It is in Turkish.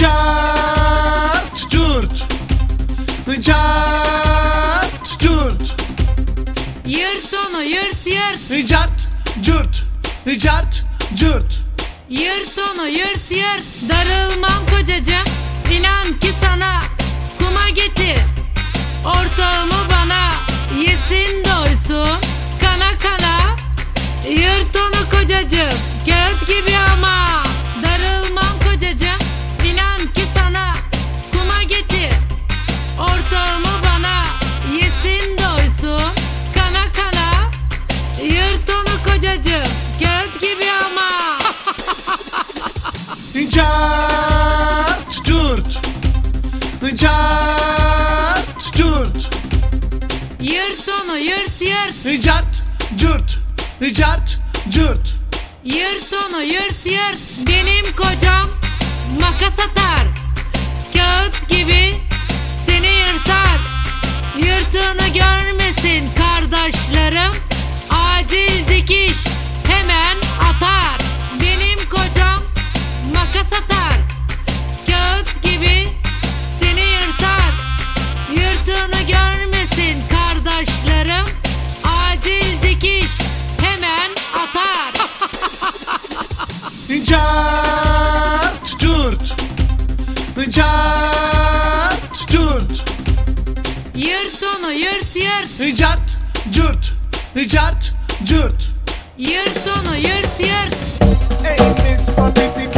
Cart curt Cart curt Yırt onu yırt yırt. Cart curt Cart curt Yırt onu yırt yırt. Darılmam kocacığım İnan ki sana. Kuma getir Ortağımı bana. Yesin doysun Kana kana. Yırt onu kocacığım Cart curt Cart curt Yırt onu yırt yırt. Cart curt Cart curt Yırt onu yırt yırt. Benim kocam makas atar. Kağıt gibi seni yırtar. Yırtığını görmesin kardeşlerim. Acil dikiş kardeşlerim Acil dikiş hemen atar. Cart curt Cart curt Yırt onu yırt yırt. Cart curt. Cart curt. Yırt onu yırt yırt. Miss Fatih